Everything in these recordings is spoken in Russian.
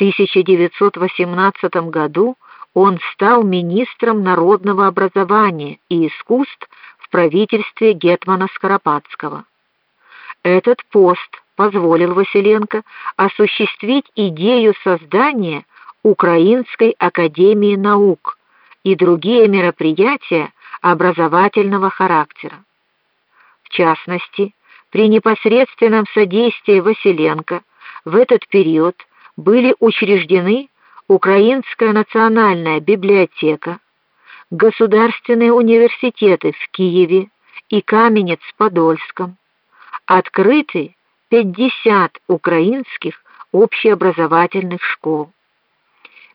1918 году он стал министром народного образования и искусств в правительстве гетмана Скоропадского. Этот пост позволил Василенко осуществить идею создания Украинской академии наук и другие мероприятия образовательного характера. В частности, при непосредственном содействии Василенко в этот период были учреждены Украинская национальная библиотека, государственные университеты в Киеве и Каменец-Подольском, открыты 50 украинских общеобразовательных школ.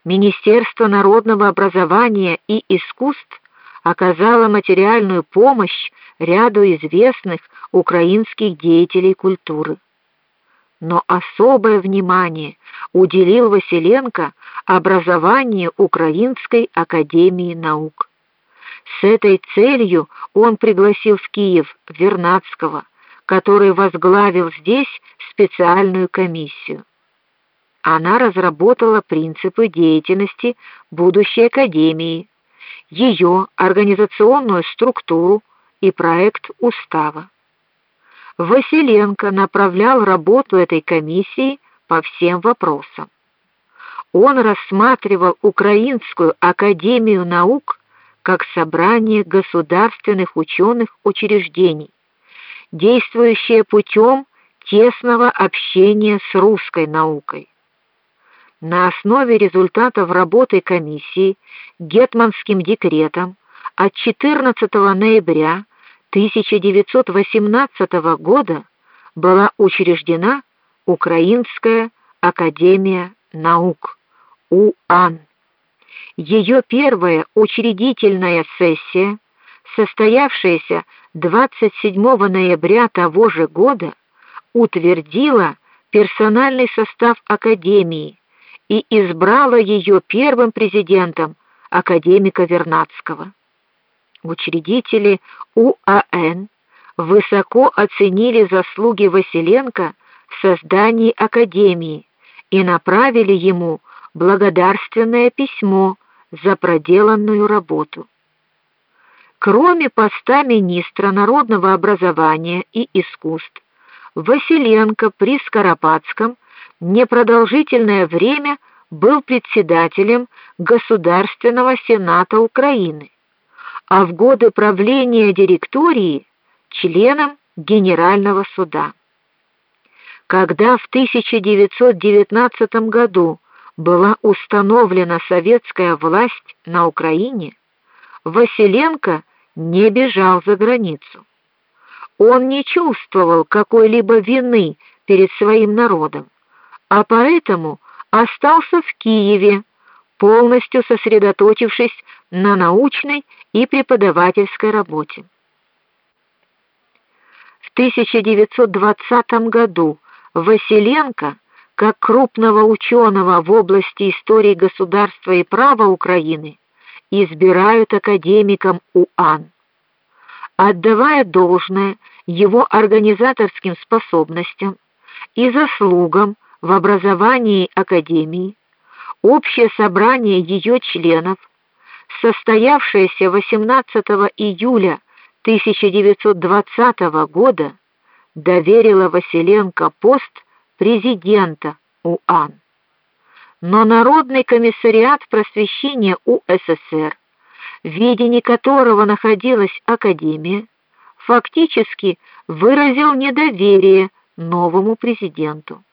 Министерство народного образования и искусств оказало материальную помощь ряду известных украинских деятелей культуры. Но особое внимание уделил Василенко образованию Украинской академии наук. С этой целью он пригласил в Киев Вернадского, который возглавил здесь специальную комиссию. Она разработала принципы деятельности будущей академии, ее организационную структуру и проект устава. Василенко направлял работу этой комиссии по всем вопросам. Он рассматривал Украинскую академию наук как собрание государственных ученых учреждений, действующее путем тесного общения с русской наукой. На основе результатов работы комиссии гетманским декретом от 14 ноября 1918 года была учреждена Украинская академия наук УАН. Ее первая учредительная сессия, состоявшаяся 27 ноября того же года, утвердила персональный состав академии и избрала ее первым президентом академика Вернадского. Учредители УАН высоко оценили заслуги Василенко в создании академии и направили ему благодарственное письмо за проделанную работу. Кроме поста министра народного образования и искусств, Василенко при Скоропадском непродолжительное время был председателем Государственного сената Украины а в годы правления директории членом Генерального суда. Когда в 1919 году была установлена советская власть на Украине, Василенко не бежал за границу. Он не чувствовал какой-либо вины перед своим народом, а поэтому остался в Киеве полностью сосредоточившись на научной и преподавательской работе. В 1920 году Василенко, как крупного ученого в области истории государства и права Украины, избирают академиком УАН. Отдавая должное его организаторским способностям и заслугам в образовании академии, Общее собрание ее членов, состоявшееся 18 июля 1920 года, доверило Василенко пост президента УАН. Но Народный комиссариат просвещения УССР, в ведении которого находилась академия, фактически выразил недоверие новому президенту.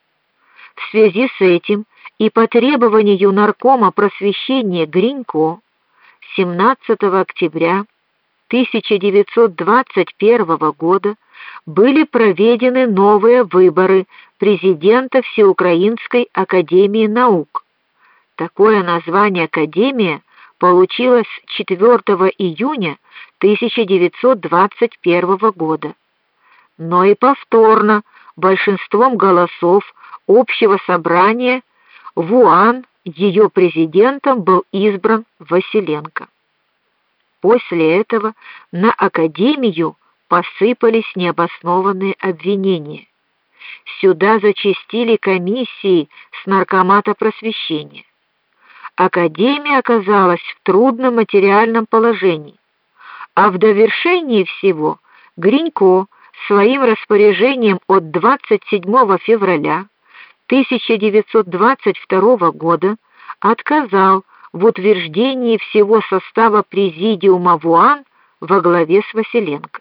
В связи с этим и по требованию наркома просвещения Гринько 17 октября 1921 года были проведены новые выборы президента Всеукраинской академии наук. Такое название академия получилось 4 июня 1921 года. Но и повторно большинством голосов общего собрания в Уан ее президентом был избран Василенко. После этого на академию посыпались необоснованные обвинения. Сюда зачастили комиссии с наркомата просвещения. Академия оказалась в трудном материальном положении. А в довершении всего Гринько своим распоряжением от 27 февраля 1922 года отказал в утверждении всего состава президиума ВУАН во главе с Василенко.